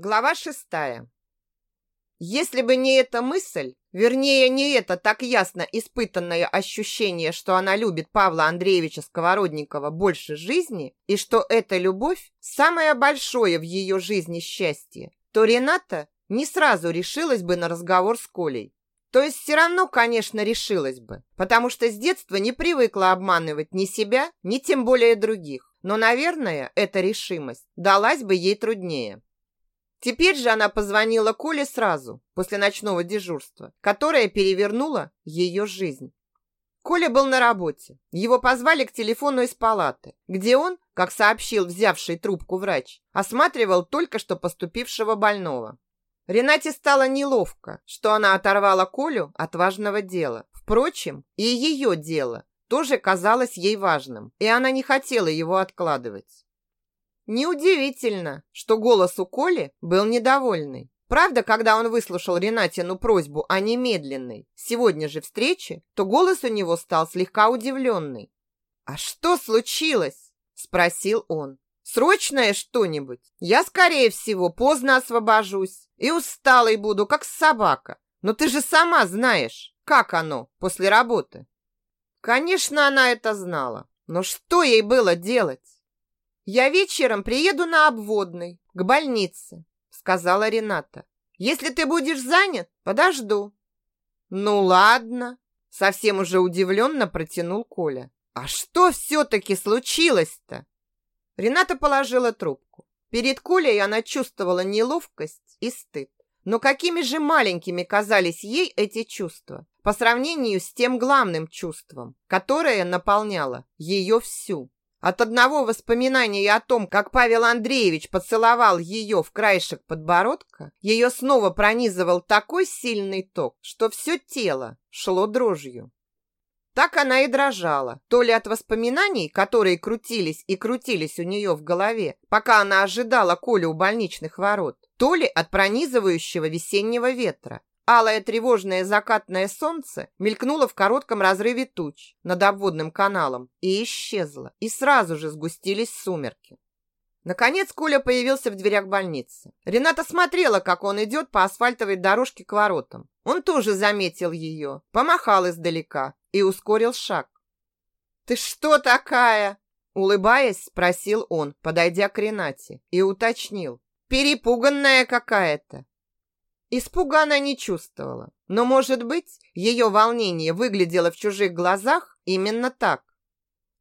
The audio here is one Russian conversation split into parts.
Глава шестая. Если бы не эта мысль, вернее, не это так ясно испытанное ощущение, что она любит Павла Андреевича Сковородникова больше жизни, и что эта любовь – самое большое в ее жизни счастье, то Рената не сразу решилась бы на разговор с Колей. То есть все равно, конечно, решилась бы, потому что с детства не привыкла обманывать ни себя, ни тем более других. Но, наверное, эта решимость далась бы ей труднее. Теперь же она позвонила Коле сразу, после ночного дежурства, которое перевернуло ее жизнь. Коля был на работе. Его позвали к телефону из палаты, где он, как сообщил взявший трубку врач, осматривал только что поступившего больного. Ренате стало неловко, что она оторвала Колю от важного дела. Впрочем, и ее дело тоже казалось ей важным, и она не хотела его откладывать. Неудивительно, что голос у Коли был недовольный. Правда, когда он выслушал Ренатину просьбу о немедленной, сегодня же встрече, то голос у него стал слегка удивленный. «А что случилось?» – спросил он. «Срочное что-нибудь? Я, скорее всего, поздно освобожусь и усталой буду, как собака. Но ты же сама знаешь, как оно после работы». Конечно, она это знала, но что ей было делать? «Я вечером приеду на обводный, к больнице», — сказала Рената. «Если ты будешь занят, подожду». «Ну ладно», — совсем уже удивленно протянул Коля. «А что все-таки случилось-то?» Рената положила трубку. Перед Колей она чувствовала неловкость и стыд. Но какими же маленькими казались ей эти чувства по сравнению с тем главным чувством, которое наполняло ее всю. От одного воспоминания о том, как Павел Андреевич поцеловал ее в краешек подбородка, ее снова пронизывал такой сильный ток, что все тело шло дрожью. Так она и дрожала, то ли от воспоминаний, которые крутились и крутились у нее в голове, пока она ожидала Колю у больничных ворот, то ли от пронизывающего весеннего ветра, Алое тревожное закатное солнце мелькнуло в коротком разрыве туч над обводным каналом и исчезло, и сразу же сгустились сумерки. Наконец Коля появился в дверях больницы. Рената смотрела, как он идет по асфальтовой дорожке к воротам. Он тоже заметил ее, помахал издалека и ускорил шаг. «Ты что такая?» Улыбаясь, спросил он, подойдя к Ренате, и уточнил. «Перепуганная какая-то. Испуга она не чувствовала, но, может быть, ее волнение выглядело в чужих глазах именно так.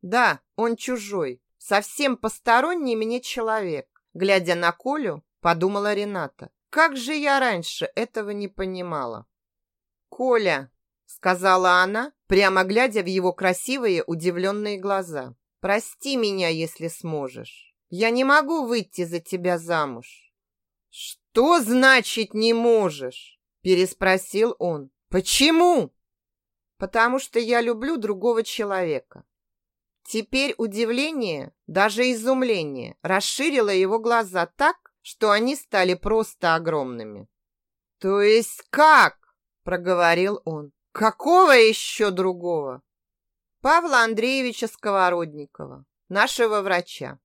Да, он чужой, совсем посторонний мне человек. Глядя на Колю, подумала Рената. Как же я раньше этого не понимала? Коля, сказала она, прямо глядя в его красивые удивленные глаза. Прости меня, если сможешь. Я не могу выйти за тебя замуж. Что? «Что значит не можешь?» переспросил он. «Почему?» «Потому что я люблю другого человека». Теперь удивление, даже изумление, расширило его глаза так, что они стали просто огромными. «То есть как?» – проговорил он. «Какого еще другого?» Павла Андреевича Сковородникова, нашего врача.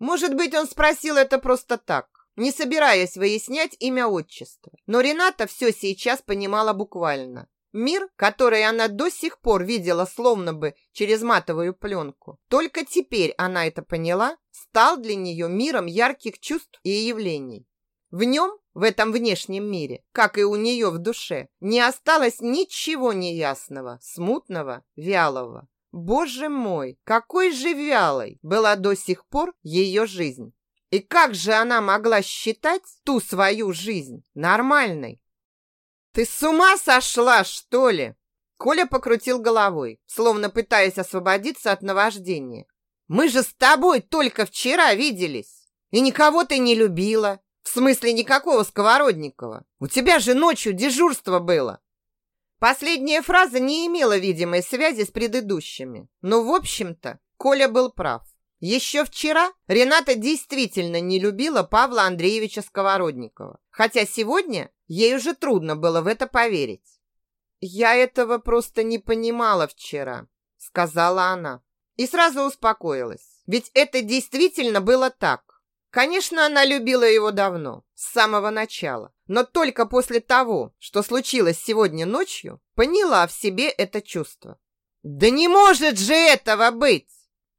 Может быть, он спросил это просто так, не собираясь выяснять имя отчества. Но Рената все сейчас понимала буквально. Мир, который она до сих пор видела словно бы через матовую пленку, только теперь она это поняла, стал для нее миром ярких чувств и явлений. В нем, в этом внешнем мире, как и у нее в душе, не осталось ничего неясного, смутного, вялого. Боже мой, какой же вялой была до сих пор ее жизнь! И как же она могла считать ту свою жизнь нормальной? «Ты с ума сошла, что ли?» Коля покрутил головой, словно пытаясь освободиться от наваждения. «Мы же с тобой только вчера виделись, и никого ты не любила, в смысле никакого Сковородникова. У тебя же ночью дежурство было». Последняя фраза не имела видимой связи с предыдущими, но, в общем-то, Коля был прав. Еще вчера Рената действительно не любила Павла Андреевича Сковородникова, хотя сегодня ей уже трудно было в это поверить. «Я этого просто не понимала вчера», — сказала она. И сразу успокоилась. Ведь это действительно было так. Конечно, она любила его давно, с самого начала, но только после того, что случилось сегодня ночью, поняла в себе это чувство. «Да не может же этого быть!» —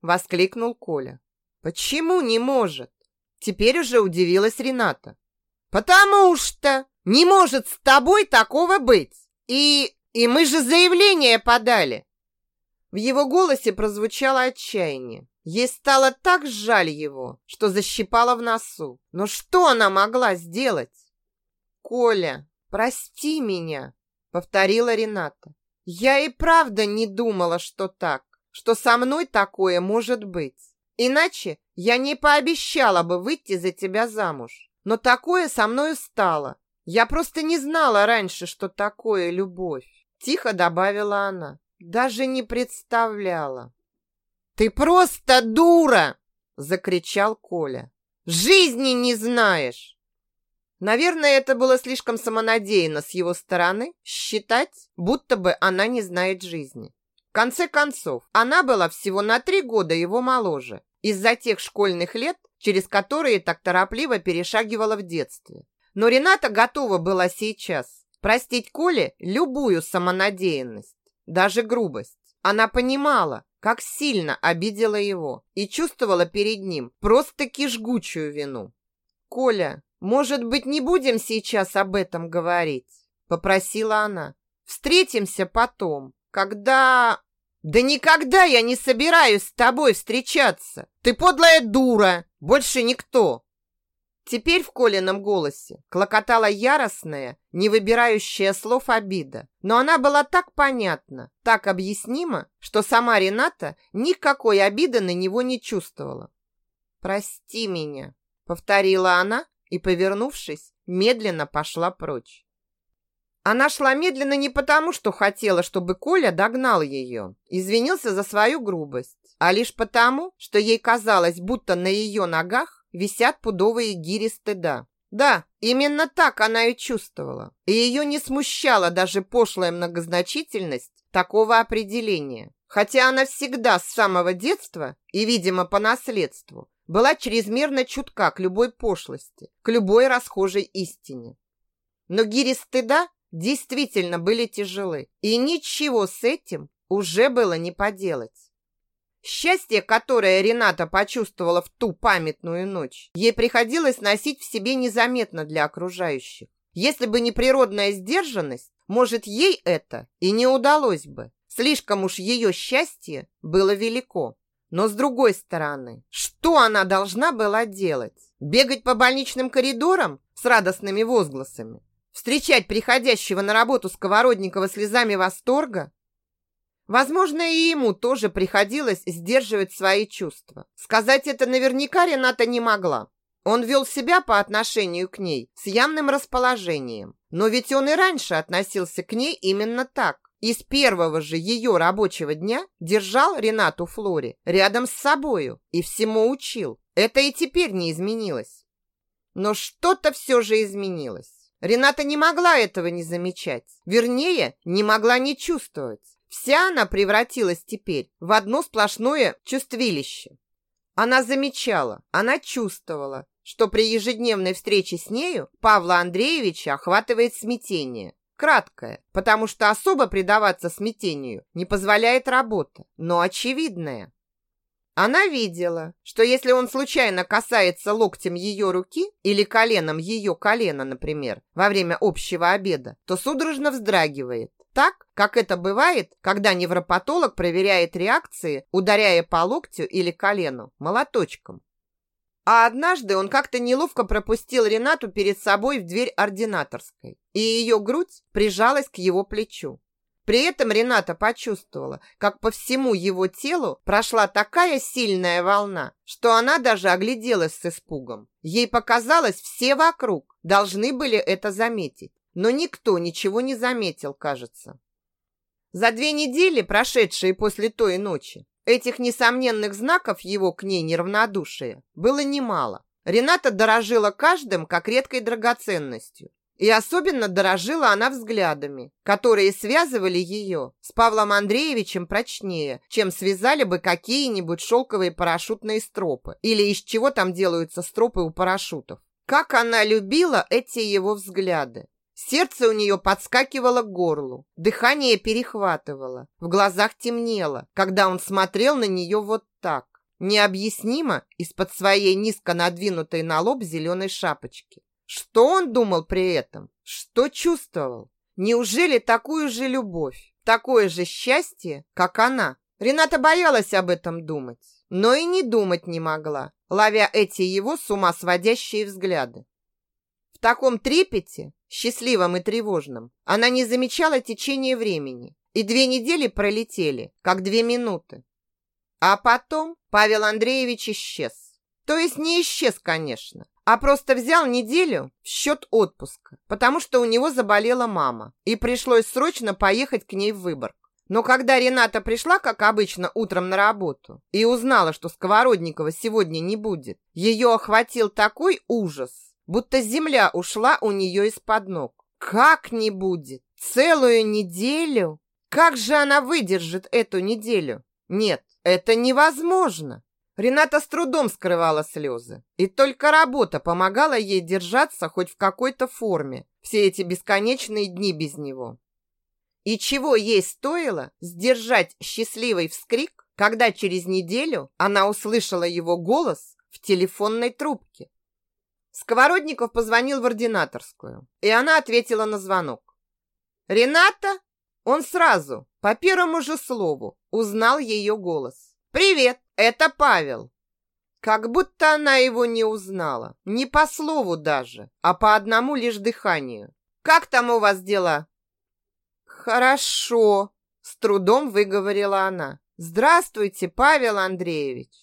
воскликнул Коля. «Почему не может?» Теперь уже удивилась Рената. «Потому что не может с тобой такого быть! И... и мы же заявление подали!» В его голосе прозвучало отчаяние. Ей стало так жаль его, что защипала в носу. Но что она могла сделать? «Коля, прости меня», — повторила Рената. «Я и правда не думала, что так, что со мной такое может быть. Иначе я не пообещала бы выйти за тебя замуж. Но такое со мною стало. Я просто не знала раньше, что такое любовь», — тихо добавила она. Даже не представляла. «Ты просто дура!» – закричал Коля. «Жизни не знаешь!» Наверное, это было слишком самонадеянно с его стороны считать, будто бы она не знает жизни. Конце концов, она была всего на три года его моложе, из-за тех школьных лет, через которые так торопливо перешагивала в детстве. Но Рената готова была сейчас простить Коле любую самонадеянность даже грубость. Она понимала, как сильно обидела его и чувствовала перед ним просто-таки жгучую вину. «Коля, может быть, не будем сейчас об этом говорить?» – попросила она. «Встретимся потом, когда...» «Да никогда я не собираюсь с тобой встречаться! Ты подлая дура! Больше никто!» Теперь в Колином голосе клокотала яростная, не выбирающая слов обида. Но она была так понятна, так объяснима, что сама Рената никакой обиды на него не чувствовала. «Прости меня», — повторила она и, повернувшись, медленно пошла прочь. Она шла медленно не потому, что хотела, чтобы Коля догнал ее, извинился за свою грубость, а лишь потому, что ей казалось, будто на ее ногах висят пудовые гири стыда. Да, именно так она и чувствовала. И ее не смущала даже пошлая многозначительность такого определения. Хотя она всегда с самого детства и, видимо, по наследству, была чрезмерно чутка к любой пошлости, к любой расхожей истине. Но гири стыда действительно были тяжелы, и ничего с этим уже было не поделать. Счастье, которое Рената почувствовала в ту памятную ночь, ей приходилось носить в себе незаметно для окружающих. Если бы не природная сдержанность, может, ей это и не удалось бы. Слишком уж ее счастье было велико. Но с другой стороны, что она должна была делать? Бегать по больничным коридорам с радостными возгласами? Встречать приходящего на работу Сковородникова слезами восторга? Возможно, и ему тоже приходилось сдерживать свои чувства. Сказать это наверняка Рената не могла. Он вел себя по отношению к ней с явным расположением. Но ведь он и раньше относился к ней именно так. И с первого же ее рабочего дня держал Ренату Флори рядом с собою и всему учил. Это и теперь не изменилось. Но что-то все же изменилось. Рената не могла этого не замечать. Вернее, не могла не чувствовать. Вся она превратилась теперь в одно сплошное чувствилище. Она замечала, она чувствовала, что при ежедневной встрече с нею Павла Андреевича охватывает смятение. Краткое, потому что особо предаваться смятению не позволяет работа, но очевидное. Она видела, что если он случайно касается локтем ее руки или коленом ее колена, например, во время общего обеда, то судорожно вздрагивает так, как это бывает, когда невропатолог проверяет реакции, ударяя по локтю или колену молоточком. А однажды он как-то неловко пропустил Ренату перед собой в дверь ординаторской, и ее грудь прижалась к его плечу. При этом Рената почувствовала, как по всему его телу прошла такая сильная волна, что она даже огляделась с испугом. Ей показалось, все вокруг должны были это заметить но никто ничего не заметил, кажется. За две недели, прошедшие после той ночи, этих несомненных знаков его к ней неравнодушия было немало. Рената дорожила каждым как редкой драгоценностью. И особенно дорожила она взглядами, которые связывали ее с Павлом Андреевичем прочнее, чем связали бы какие-нибудь шелковые парашютные стропы или из чего там делаются стропы у парашютов. Как она любила эти его взгляды. Сердце у нее подскакивало к горлу, дыхание перехватывало, в глазах темнело, когда он смотрел на нее вот так, необъяснимо из-под своей низко надвинутой на лоб зеленой шапочки. Что он думал при этом? Что чувствовал? Неужели такую же любовь, такое же счастье, как она? Рената боялась об этом думать, но и не думать не могла, ловя эти его с ума сводящие взгляды. В таком трепете счастливым и тревожным, она не замечала течение времени, и две недели пролетели, как две минуты. А потом Павел Андреевич исчез. То есть не исчез, конечно, а просто взял неделю в счет отпуска, потому что у него заболела мама, и пришлось срочно поехать к ней в Выборг. Но когда Рената пришла, как обычно, утром на работу и узнала, что Сковородникова сегодня не будет, ее охватил такой ужас, будто земля ушла у нее из-под ног. Как не будет? Целую неделю? Как же она выдержит эту неделю? Нет, это невозможно. Рената с трудом скрывала слезы, и только работа помогала ей держаться хоть в какой-то форме все эти бесконечные дни без него. И чего ей стоило сдержать счастливый вскрик, когда через неделю она услышала его голос в телефонной трубке. Сковородников позвонил в ординаторскую, и она ответила на звонок. «Рената?» Он сразу, по первому же слову, узнал ее голос. «Привет, это Павел». Как будто она его не узнала, не по слову даже, а по одному лишь дыханию. «Как там у вас дела?» «Хорошо», — с трудом выговорила она. «Здравствуйте, Павел Андреевич».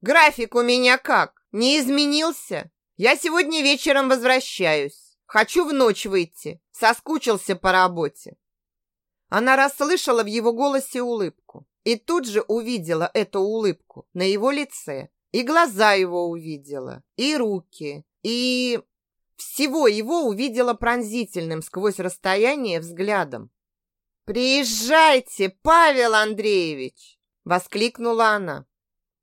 «График у меня как? Не изменился?» Я сегодня вечером возвращаюсь. Хочу в ночь выйти. Соскучился по работе. Она расслышала в его голосе улыбку и тут же увидела эту улыбку на его лице. И глаза его увидела, и руки, и... Всего его увидела пронзительным сквозь расстояние взглядом. «Приезжайте, Павел Андреевич!» — воскликнула она.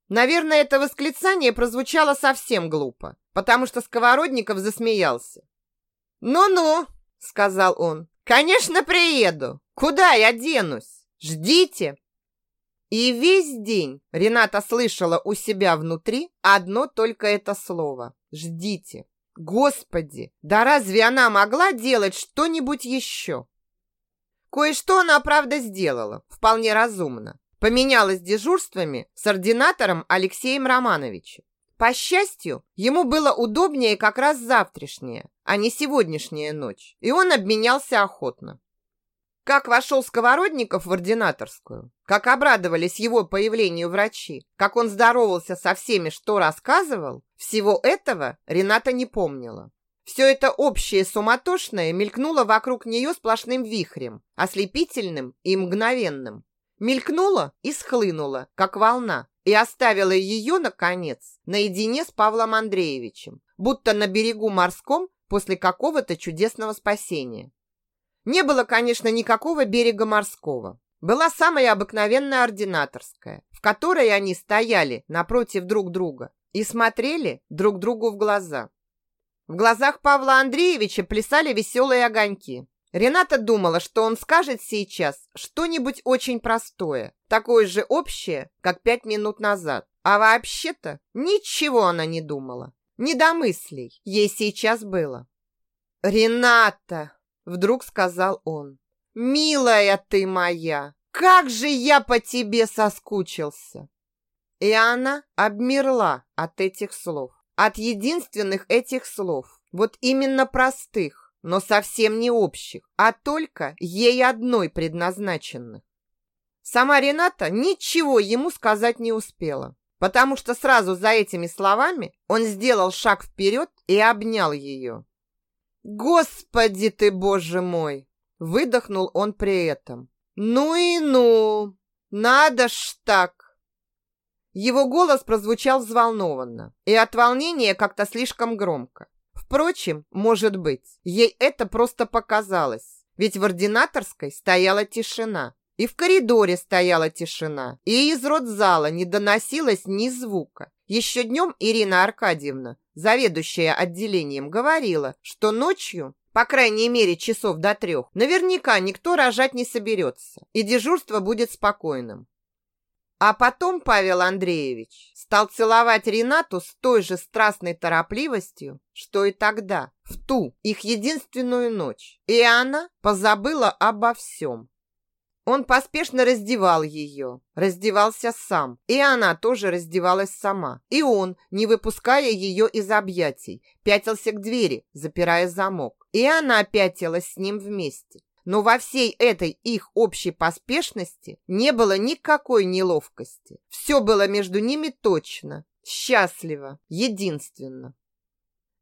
Наверное, это восклицание прозвучало совсем глупо потому что Сковородников засмеялся. «Ну-ну», — сказал он, — «конечно, приеду. Куда я денусь? Ждите». И весь день Рената слышала у себя внутри одно только это слово «ждите». Господи, да разве она могла делать что-нибудь еще? Кое-что она, правда, сделала, вполне разумно. Поменялась дежурствами с ординатором Алексеем Романовичем. По счастью, ему было удобнее как раз завтрашняя, а не сегодняшняя ночь, и он обменялся охотно. Как вошел Сковородников в ординаторскую, как обрадовались его появлению врачи, как он здоровался со всеми, что рассказывал, всего этого Рената не помнила. Все это общее суматошное мелькнуло вокруг нее сплошным вихрем, ослепительным и мгновенным. Мелькнуло и схлынуло, как волна, и оставила ее, наконец, наедине с Павлом Андреевичем, будто на берегу морском после какого-то чудесного спасения. Не было, конечно, никакого берега морского. Была самая обыкновенная ординаторская, в которой они стояли напротив друг друга и смотрели друг другу в глаза. В глазах Павла Андреевича плясали веселые огоньки, Рената думала, что он скажет сейчас что-нибудь очень простое, такое же общее, как пять минут назад. А вообще-то ничего она не думала. Не до мыслей ей сейчас было. «Рената!» — вдруг сказал он. «Милая ты моя! Как же я по тебе соскучился!» И она обмерла от этих слов. От единственных этих слов. Вот именно простых но совсем не общих, а только ей одной предназначенных. Сама Рената ничего ему сказать не успела, потому что сразу за этими словами он сделал шаг вперед и обнял ее. «Господи ты, боже мой!» – выдохнул он при этом. «Ну и ну! Надо ж так!» Его голос прозвучал взволнованно и от волнения как-то слишком громко. Впрочем, может быть, ей это просто показалось. Ведь в ординаторской стояла тишина. И в коридоре стояла тишина. И из родзала не доносилось ни звука. Еще днем Ирина Аркадьевна, заведующая отделением, говорила, что ночью по крайней мере, часов до трех, наверняка никто рожать не соберется, и дежурство будет спокойным. А потом Павел Андреевич стал целовать Ренату с той же страстной торопливостью, что и тогда, в ту их единственную ночь. И она позабыла обо всем. Он поспешно раздевал ее, раздевался сам, и она тоже раздевалась сама. И он, не выпуская ее из объятий, пятился к двери, запирая замок. И она пятилась с ним вместе. Но во всей этой их общей поспешности не было никакой неловкости. Все было между ними точно, счастливо, единственно.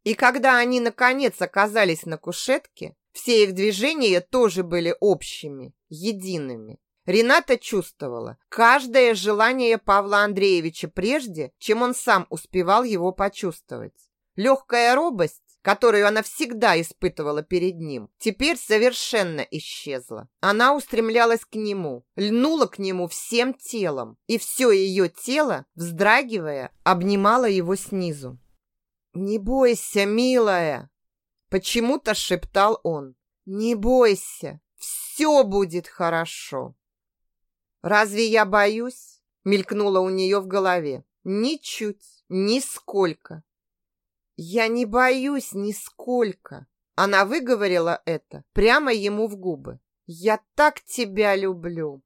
И когда они, наконец, оказались на кушетке, все их движения тоже были общими, едиными. Рената чувствовала каждое желание Павла Андреевича прежде, чем он сам успевал его почувствовать. Легкая робость, которую она всегда испытывала перед ним, теперь совершенно исчезла. Она устремлялась к нему, льнула к нему всем телом, и все ее тело, вздрагивая, обнимало его снизу. «Не бойся, милая!» Почему-то шептал он. «Не бойся, все будет хорошо». «Разве я боюсь?» Мелькнуло у нее в голове. «Ничуть, нисколько». «Я не боюсь нисколько». Она выговорила это прямо ему в губы. «Я так тебя люблю».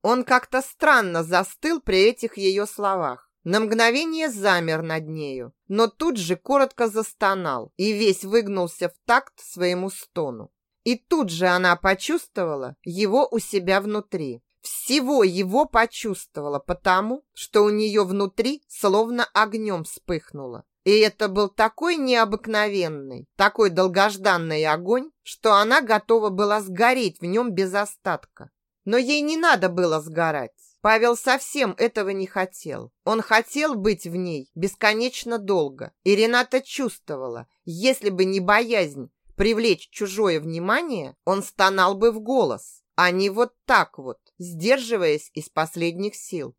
Он как-то странно застыл при этих ее словах. На мгновение замер над нею, но тут же коротко застонал и весь выгнулся в такт своему стону. И тут же она почувствовала его у себя внутри. Всего его почувствовала, потому что у нее внутри словно огнем вспыхнуло. И это был такой необыкновенный, такой долгожданный огонь, что она готова была сгореть в нем без остатка. Но ей не надо было сгорать. Павел совсем этого не хотел. Он хотел быть в ней бесконечно долго. И Рената чувствовала, если бы не боязнь привлечь чужое внимание, он стонал бы в голос, а не вот так вот, сдерживаясь из последних сил.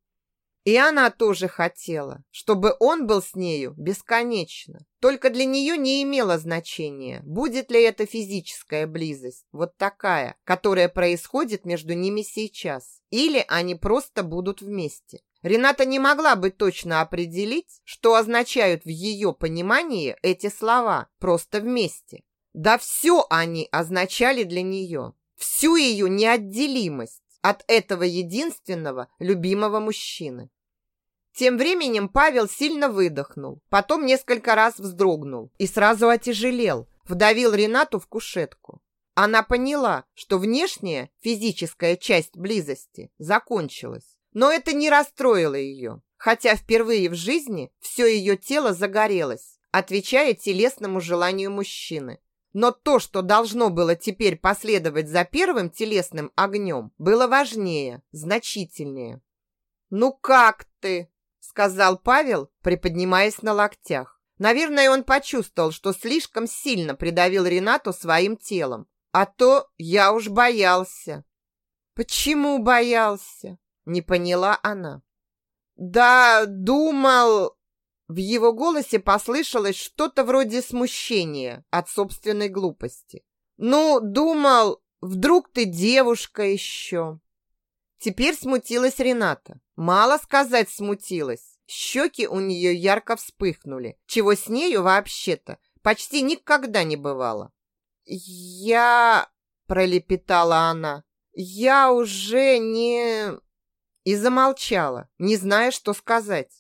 И она тоже хотела, чтобы он был с нею бесконечно. Только для нее не имело значения, будет ли это физическая близость, вот такая, которая происходит между ними сейчас, или они просто будут вместе. Рената не могла бы точно определить, что означают в ее понимании эти слова «просто вместе». Да все они означали для нее, всю ее неотделимость от этого единственного любимого мужчины. Тем временем Павел сильно выдохнул, потом несколько раз вздрогнул и сразу отяжелел, вдавил Ренату в кушетку. Она поняла, что внешняя физическая часть близости закончилась, но это не расстроило ее, хотя впервые в жизни все ее тело загорелось, отвечая телесному желанию мужчины. Но то, что должно было теперь последовать за первым телесным огнем, было важнее, значительнее. «Ну как ты?» Сказал Павел, приподнимаясь на локтях. Наверное, он почувствовал, что слишком сильно придавил Ренату своим телом. А то я уж боялся. Почему боялся? Не поняла она. Да, думал... В его голосе послышалось что-то вроде смущения от собственной глупости. Ну, думал, вдруг ты девушка еще. Теперь смутилась Рената. Мало сказать смутилась. Щеки у нее ярко вспыхнули, чего с нею вообще-то почти никогда не бывало. «Я...» — пролепетала она. «Я уже не...» И замолчала, не зная, что сказать.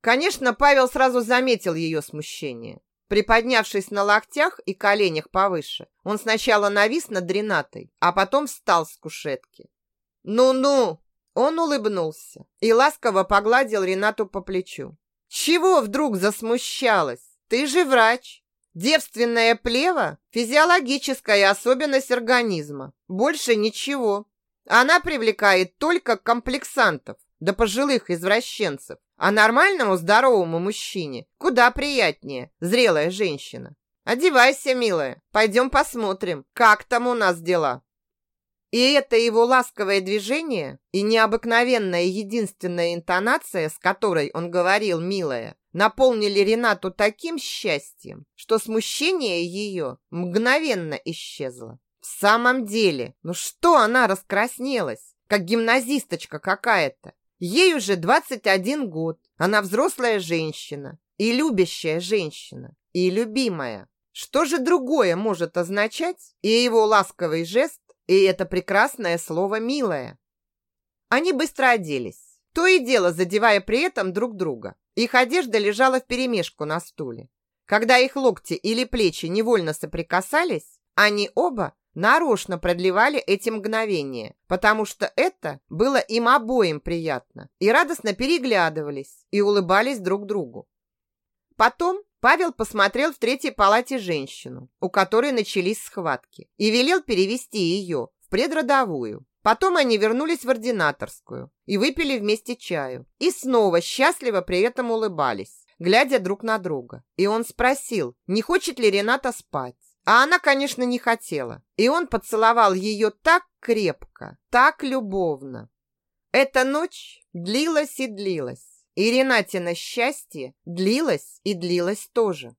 Конечно, Павел сразу заметил ее смущение. Приподнявшись на локтях и коленях повыше, он сначала навис над Ренатой, а потом встал с кушетки. «Ну-ну!» Он улыбнулся и ласково погладил Ренату по плечу. «Чего вдруг засмущалась? Ты же врач!» Девственная плева – физиологическая особенность организма. Больше ничего. Она привлекает только комплексантов, да пожилых извращенцев. А нормальному здоровому мужчине куда приятнее зрелая женщина. Одевайся, милая, пойдем посмотрим, как там у нас дела. И это его ласковое движение и необыкновенная единственная интонация, с которой он говорил «милая», наполнили Ренату таким счастьем, что смущение ее мгновенно исчезло. В самом деле, ну что она раскраснелась, как гимназисточка какая-то. Ей уже 21 год, она взрослая женщина, и любящая женщина, и любимая. Что же другое может означать и его ласковый жест, и это прекрасное слово «милая»? Они быстро оделись, то и дело задевая при этом друг друга. Их одежда лежала вперемешку на стуле. Когда их локти или плечи невольно соприкасались, они оба нарочно продлевали эти мгновения, потому что это было им обоим приятно, и радостно переглядывались и улыбались друг другу. Потом Павел посмотрел в третьей палате женщину, у которой начались схватки, и велел перевести ее в предродовую. Потом они вернулись в ординаторскую и выпили вместе чаю. И снова счастливо при этом улыбались, глядя друг на друга. И он спросил, не хочет ли Рената спать. А она, конечно, не хотела. И он поцеловал ее так крепко, так любовно. Эта ночь длилась и длилась. И Ренатина счастье длилось и длилось тоже.